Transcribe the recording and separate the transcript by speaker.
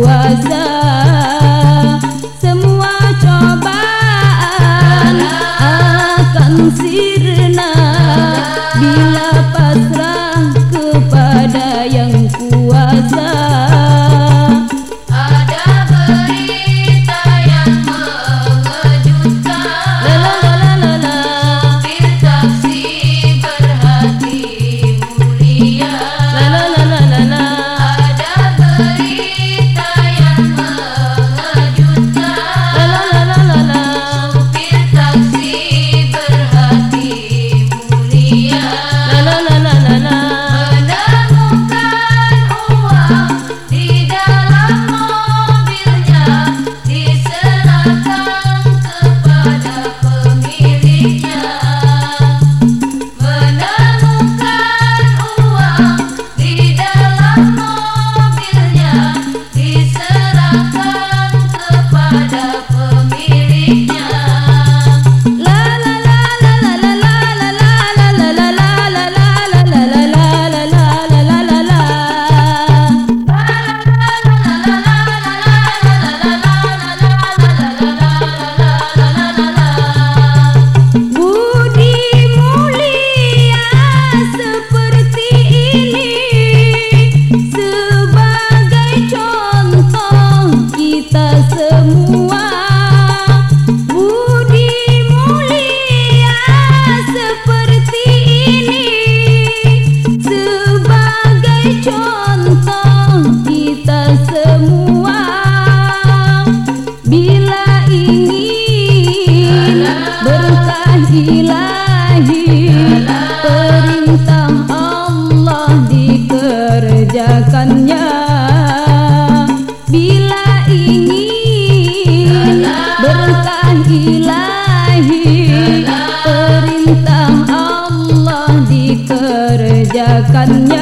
Speaker 1: was the cần nhớ